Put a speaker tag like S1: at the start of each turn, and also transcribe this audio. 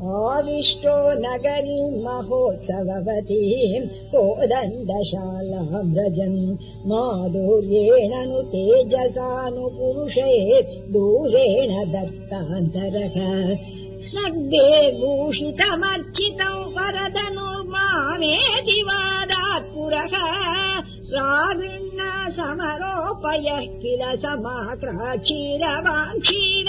S1: आविष्टो नगरी महोत्सववतीम् कोदण्डशालाम् व्रजन् माधुर्येण नु तेजसानुपुरुषे दूरेण दत्तान्तरः। स्नग्धे भूषितमर्चितौ वरदनुर्मामेति वादात् पुरः। राविण्णा समरोपयः किल समाप्राचीरवाङ्क्षी